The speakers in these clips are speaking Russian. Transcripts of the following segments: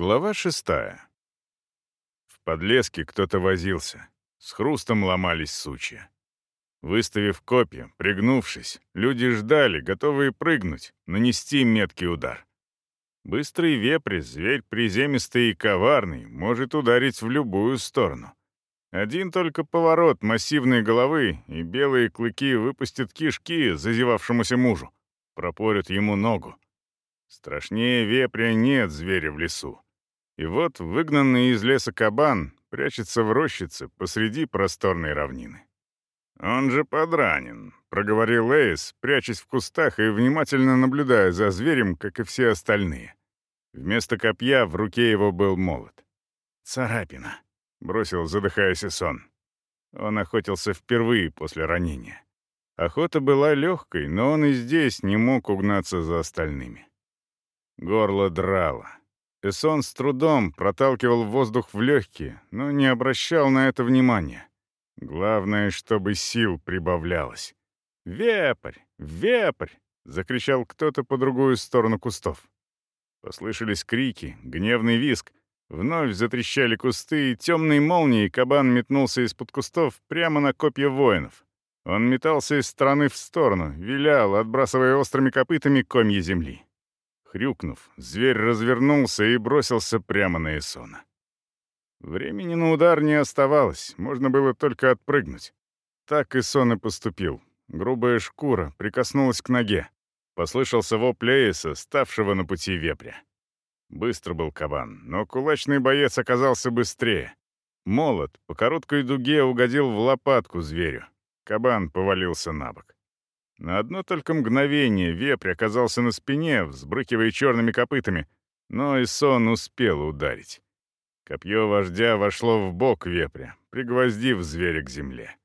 Глава шестая. В подлеске кто-то возился. С хрустом ломались сучья. Выставив копья, пригнувшись, люди ждали, готовые прыгнуть, нанести меткий удар. Быстрый вепрь, зверь приземистый и коварный, может ударить в любую сторону. Один только поворот массивной головы, и белые клыки выпустят кишки зазевавшемуся мужу, пропорят ему ногу. Страшнее вепря нет зверя в лесу. И вот выгнанный из леса кабан прячется в рощице посреди просторной равнины. «Он же подранен», — проговорил Эйс, прячась в кустах и внимательно наблюдая за зверем, как и все остальные. Вместо копья в руке его был молот. «Царапина», — бросил, задыхаясь сон. Он охотился впервые после ранения. Охота была легкой, но он и здесь не мог угнаться за остальными. Горло драло. Эсон с трудом проталкивал воздух в легкие, но не обращал на это внимания. Главное, чтобы сил прибавлялось. «Вепрь! Вепрь!» — закричал кто-то по другую сторону кустов. Послышались крики, гневный виск. Вновь затрещали кусты, и темной молнией кабан метнулся из-под кустов прямо на копья воинов. Он метался из стороны в сторону, вилял, отбрасывая острыми копытами комья земли. Хрюкнув, зверь развернулся и бросился прямо на Эсона. Времени на удар не оставалось, можно было только отпрыгнуть. Так Эсон и поступил. Грубая шкура прикоснулась к ноге. Послышался вопль Эйса, ставшего на пути вепря. Быстро был кабан, но кулачный боец оказался быстрее. Молот по короткой дуге угодил в лопатку зверю. Кабан повалился на бок. На одно только мгновение вепрь оказался на спине, взбрыкивая черными копытами, но и сон успел ударить. Копье вождя вошло в бок вепря, пригвоздив зверя к земле.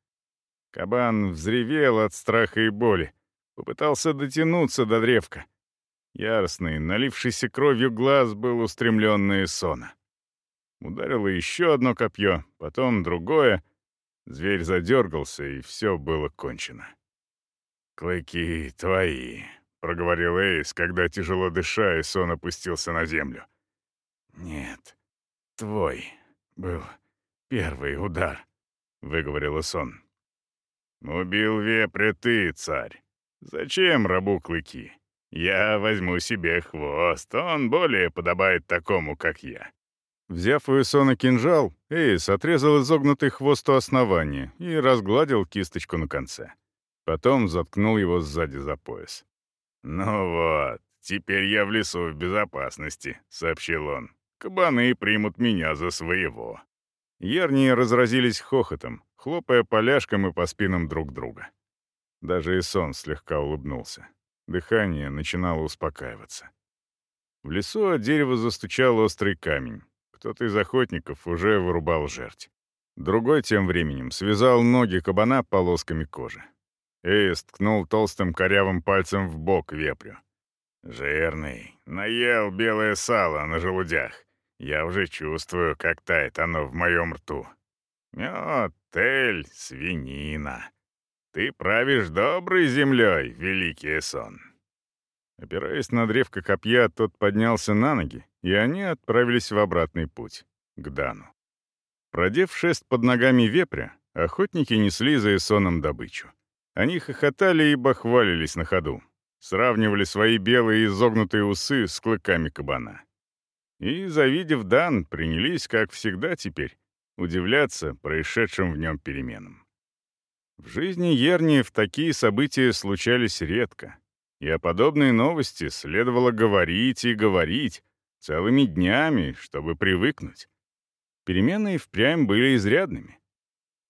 Кабан взревел от страха и боли, попытался дотянуться до древка. Яростный, налившийся кровью глаз был устремлен на Эсона. Ударило еще одно копье, потом другое. Зверь задергался, и все было кончено. «Клыки твои», — проговорил Эйс, когда, тяжело дыша, сон опустился на землю. «Нет, твой был первый удар», — выговорил сон. «Убил вепря ты, царь. Зачем рабу клыки? Я возьму себе хвост, он более подобает такому, как я». Взяв у Эсона кинжал, Эйс отрезал изогнутый хвост у основания и разгладил кисточку на конце. Потом заткнул его сзади за пояс. «Ну вот, теперь я в лесу в безопасности», — сообщил он. «Кабаны примут меня за своего». Ярнии разразились хохотом, хлопая поляшком и по спинам друг друга. Даже и сон слегка улыбнулся. Дыхание начинало успокаиваться. В лесу от дерева застучал острый камень. Кто-то из охотников уже вырубал жерть. Другой тем временем связал ноги кабана полосками кожи. Эйс ткнул толстым корявым пальцем в бок вепрю. «Жирный, наел белое сало на желудях. Я уже чувствую, как тает оно в моем рту. Мед, свинина. Ты правишь доброй землей, великий сон». Опираясь на древко копья, тот поднялся на ноги, и они отправились в обратный путь, к Дану. Продев шест под ногами вепря, охотники несли за Эсоном добычу. Они хохотали и бахвалились на ходу, сравнивали свои белые изогнутые усы с клыками кабана. И, завидев Дан, принялись, как всегда теперь, удивляться происшедшим в нем переменам. В жизни Ерниев такие события случались редко, и о подобной новости следовало говорить и говорить целыми днями, чтобы привыкнуть. Перемены впрямь были изрядными.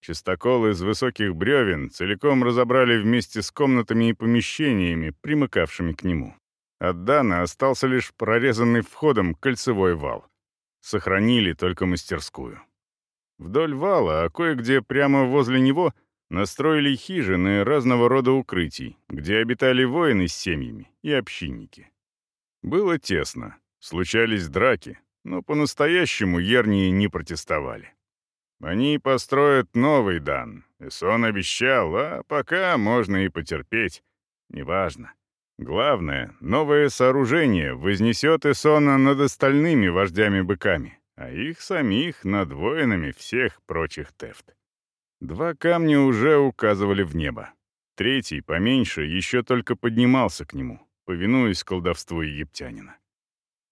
Чистокол из высоких бревен целиком разобрали вместе с комнатами и помещениями, примыкавшими к нему. От Дана остался лишь прорезанный входом кольцевой вал. Сохранили только мастерскую. Вдоль вала, а кое-где прямо возле него, настроили хижины разного рода укрытий, где обитали воины с семьями и общинники. Было тесно, случались драки, но по-настоящему ернии не протестовали. Они построят новый дан. Эсон обещал, а пока можно и потерпеть. Неважно. Главное, новое сооружение вознесет Эсона над остальными вождями-быками, а их самих над воинами всех прочих тефт. Два камня уже указывали в небо. Третий, поменьше, еще только поднимался к нему, повинуясь колдовству египтянина.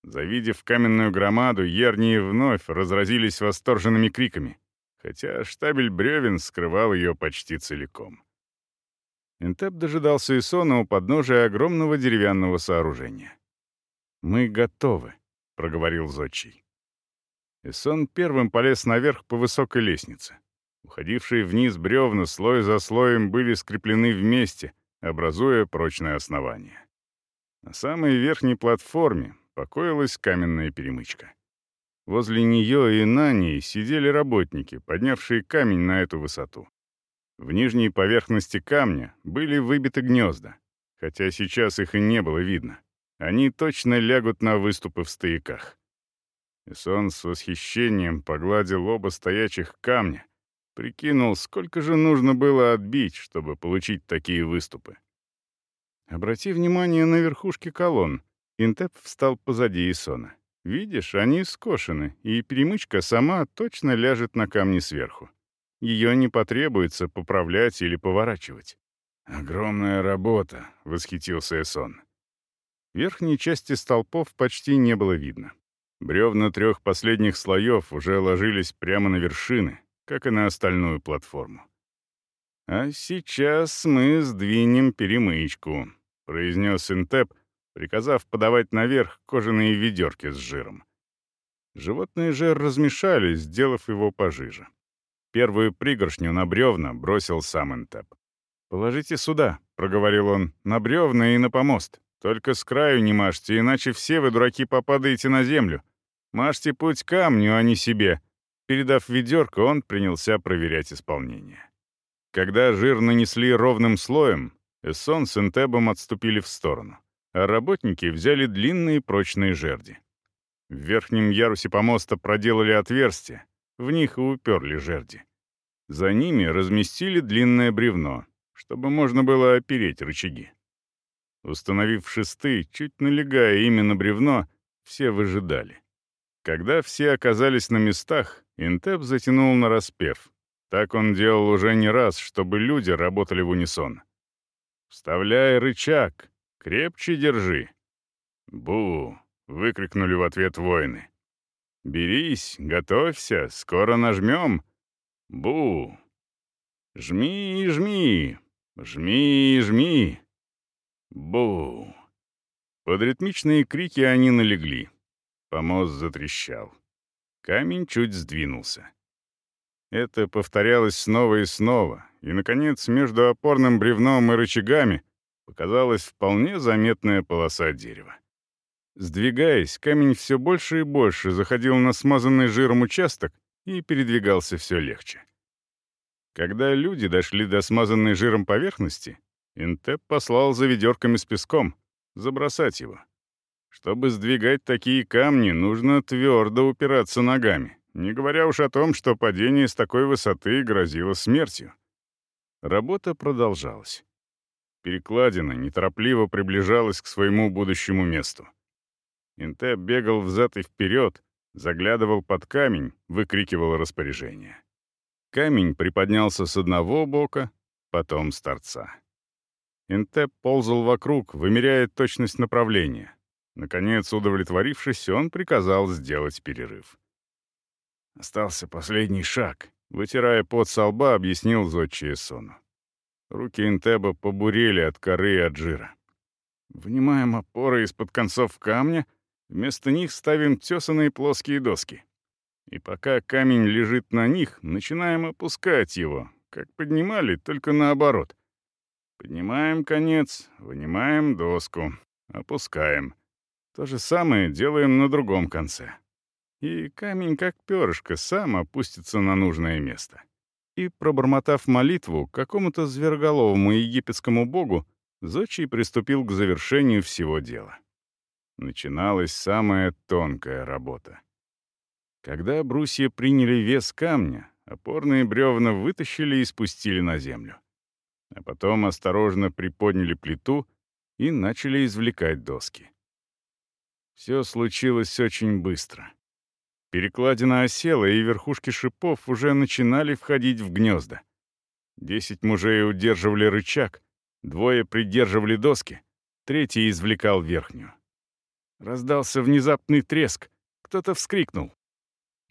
Завидев каменную громаду, ернии вновь разразились восторженными криками, хотя штабель бревен скрывал ее почти целиком. Интеп дожидался Исона у подножия огромного деревянного сооружения. «Мы готовы», — проговорил Зодчий. Исон первым полез наверх по высокой лестнице. Уходившие вниз бревна слой за слоем были скреплены вместе, образуя прочное основание. На самой верхней платформе покоилась каменная перемычка. Возле нее и на ней сидели работники, поднявшие камень на эту высоту. В нижней поверхности камня были выбиты гнезда, хотя сейчас их и не было видно. Они точно лягут на выступы в стояках. Исон с восхищением погладил оба стоячих камня, прикинул, сколько же нужно было отбить, чтобы получить такие выступы. Обрати внимание на верхушки колонн. Интеп встал позади Исона. Видишь, они скошены, и перемычка сама точно ляжет на камни сверху. Ее не потребуется поправлять или поворачивать. «Огромная работа», — восхитился Эсон. Верхней части столпов почти не было видно. Бревна трех последних слоев уже ложились прямо на вершины, как и на остальную платформу. «А сейчас мы сдвинем перемычку», — произнес Интеп, приказав подавать наверх кожаные ведерки с жиром. Животные же размешали, сделав его пожиже. Первую пригоршню на бревна бросил сам Интеп. «Положите сюда», — проговорил он, — «на бревна и на помост. Только с краю не мажьте, иначе все вы, дураки, попадаете на землю. Мажьте путь камню, а не себе». Передав ведерко, он принялся проверять исполнение. Когда жир нанесли ровным слоем, Эссон с Интебом отступили в сторону работники взяли длинные прочные жерди. В верхнем ярусе помоста проделали отверстия, в них и уперли жерди. За ними разместили длинное бревно, чтобы можно было опереть рычаги. Установив шесты, чуть налегая именно бревно, все выжидали. Когда все оказались на местах, Интеп затянул на распев. Так он делал уже не раз, чтобы люди работали в унисон. «Вставляй рычаг, Крепче держи!» «Бу!» — выкрикнули в ответ воины. «Берись, готовься, скоро нажмем!» «Бу!» «Жми и жми! Жми и жми!» «Бу!» Под ритмичные крики они налегли. Помост затрещал. Камень чуть сдвинулся. Это повторялось снова и снова, и, наконец, между опорным бревном и рычагами показалась вполне заметная полоса дерева. Сдвигаясь, камень все больше и больше заходил на смазанный жиром участок и передвигался все легче. Когда люди дошли до смазанной жиром поверхности, Интеп послал за ведерками с песком, забросать его. Чтобы сдвигать такие камни, нужно твердо упираться ногами, не говоря уж о том, что падение с такой высоты грозило смертью. Работа продолжалась. Перекладина неторопливо приближалась к своему будущему месту. Интеп бегал взад и вперед, заглядывал под камень, выкрикивал распоряжение. Камень приподнялся с одного бока, потом с торца. Интеп ползал вокруг, вымеряя точность направления. Наконец, удовлетворившись, он приказал сделать перерыв. Остался последний шаг. Вытирая пот со лба, объяснил зодчий Сону. Руки Интеба побурели от коры и от жира. Вынимаем опоры из-под концов камня, вместо них ставим тесанные плоские доски. И пока камень лежит на них, начинаем опускать его, как поднимали, только наоборот. Поднимаем конец, вынимаем доску, опускаем. То же самое делаем на другом конце. И камень, как перышко, сам опустится на нужное место и, пробормотав молитву какому-то зверголовому египетскому богу, Зодчий приступил к завершению всего дела. Начиналась самая тонкая работа. Когда брусья приняли вес камня, опорные бревна вытащили и спустили на землю. А потом осторожно приподняли плиту и начали извлекать доски. Все случилось очень быстро. Перекладина осела, и верхушки шипов уже начинали входить в гнезда. Десять мужей удерживали рычаг, двое придерживали доски, третий извлекал верхнюю. Раздался внезапный треск, кто-то вскрикнул.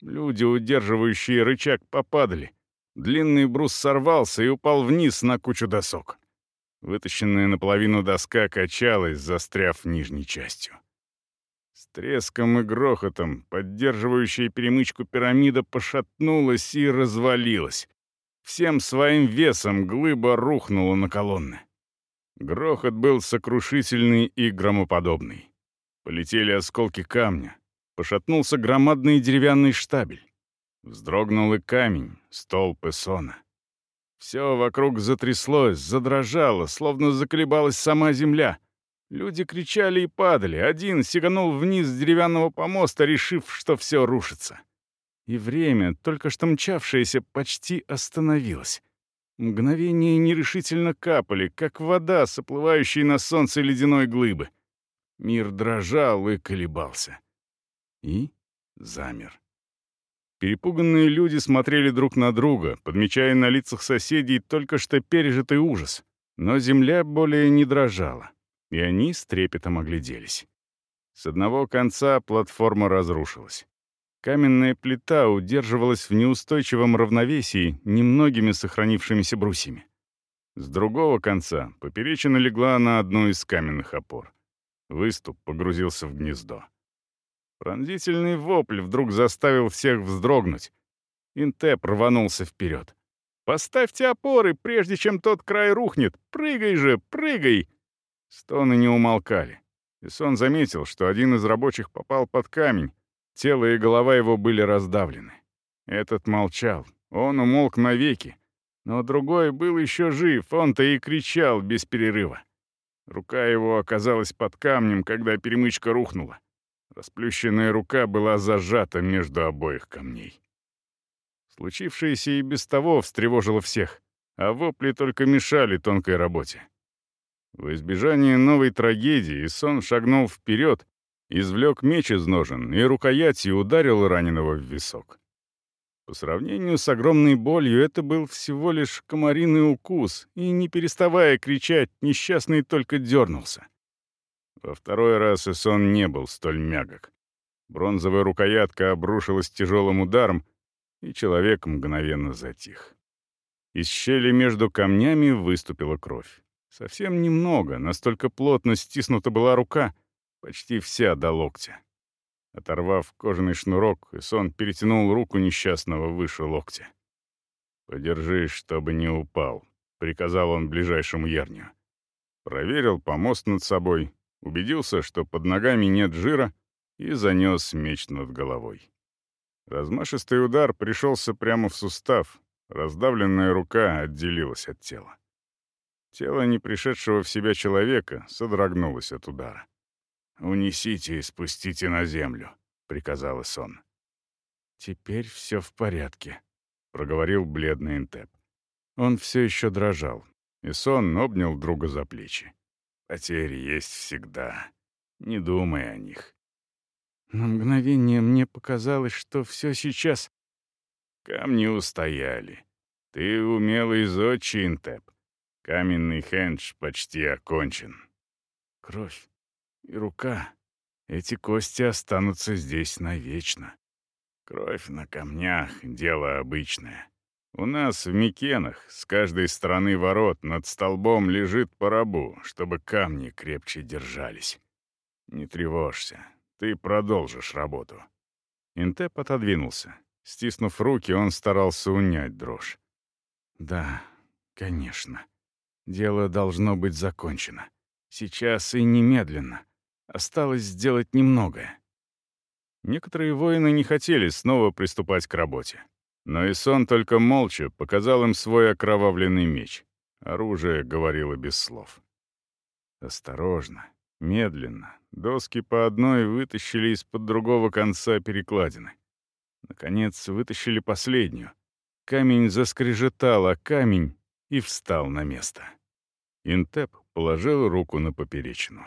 Люди, удерживающие рычаг, попадали. Длинный брус сорвался и упал вниз на кучу досок. Вытащенная наполовину доска качалась, застряв нижней частью. С треском и грохотом поддерживающая перемычку пирамида пошатнулась и развалилась. Всем своим весом глыба рухнула на колонны. Грохот был сокрушительный и громоподобный. Полетели осколки камня. Пошатнулся громадный деревянный штабель. Вздрогнул и камень, столб сона. Все вокруг затряслось, задрожало, словно заколебалась сама земля. Люди кричали и падали. Один сиганул вниз с деревянного помоста, решив, что все рушится. И время, только что мчавшееся, почти остановилось. Мгновения нерешительно капали, как вода, соплывающая на солнце ледяной глыбы. Мир дрожал и колебался. И замер. Перепуганные люди смотрели друг на друга, подмечая на лицах соседей только что пережитый ужас. Но земля более не дрожала, и они с трепетом огляделись. С одного конца платформа разрушилась. Каменная плита удерживалась в неустойчивом равновесии немногими сохранившимися брусьями. С другого конца поперечина легла на одну из каменных опор. Выступ погрузился в гнездо. Пронзительный вопль вдруг заставил всех вздрогнуть. Интеп рванулся вперед. «Поставьте опоры, прежде чем тот край рухнет! Прыгай же, прыгай!» Стоны не умолкали. Исон заметил, что один из рабочих попал под камень. Тело и голова его были раздавлены. Этот молчал. Он умолк навеки. Но другой был еще жив, он-то и кричал без перерыва. Рука его оказалась под камнем, когда перемычка рухнула. Расплющенная рука была зажата между обоих камней. Случившееся и без того встревожило всех, а вопли только мешали тонкой работе. В избежание новой трагедии Сон шагнул вперед, извлек меч из ножен и рукоятью ударил раненого в висок. По сравнению с огромной болью это был всего лишь комариный укус, и, не переставая кричать, несчастный только дернулся. Во второй раз Исон не был столь мягок. Бронзовая рукоятка обрушилась тяжелым ударом, и человек мгновенно затих. Из щели между камнями выступила кровь. Совсем немного, настолько плотно стиснута была рука, почти вся до локтя. Оторвав кожаный шнурок, Исон перетянул руку несчастного выше локтя. «Подержи, чтобы не упал», — приказал он ближайшему ярню. Проверил помост над собой, убедился, что под ногами нет жира, и занес меч над головой. Размашистый удар пришелся прямо в сустав, раздавленная рука отделилась от тела. Тело не пришедшего в себя человека содрогнулось от удара. «Унесите и спустите на землю», — приказал Исон. «Теперь все в порядке», — проговорил бледный Интеп. Он все еще дрожал, и сон обнял друга за плечи. Потери есть всегда. Не думай о них. На мгновение мне показалось, что все сейчас... Камни устояли. Ты умелый зодчий, Интеп. Каменный хендж почти окончен. Кровь и рука. Эти кости останутся здесь навечно. Кровь на камнях — дело обычное. У нас в Микенах с каждой стороны ворот над столбом лежит по рабу, чтобы камни крепче держались. Не тревожься, ты продолжишь работу». Интеп отодвинулся. Стиснув руки, он старался унять дрожь. «Да, конечно. Дело должно быть закончено. Сейчас и немедленно. Осталось сделать немногое». Некоторые воины не хотели снова приступать к работе. Но Исон только молча показал им свой окровавленный меч. Оружие говорило без слов. Осторожно, медленно, доски по одной вытащили из-под другого конца перекладины. Наконец, вытащили последнюю. Камень заскрежетал, а камень и встал на место. Интеп положил руку на поперечину.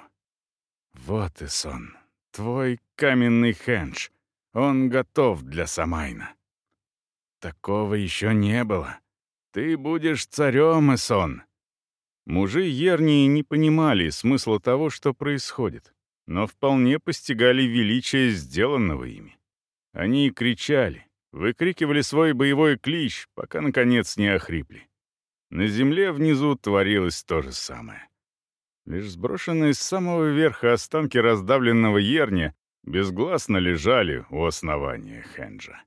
«Вот и сон. Твой каменный хендж. Он готов для Самайна. Такого еще не было. Ты будешь царем, Эсон. Мужи Ернии не понимали смысла того, что происходит, но вполне постигали величие сделанного ими. Они кричали, выкрикивали свой боевой клич, пока, наконец, не охрипли. На земле внизу творилось то же самое. Лишь сброшенные с самого верха останки раздавленного ерня безгласно лежали у основания Хенджа.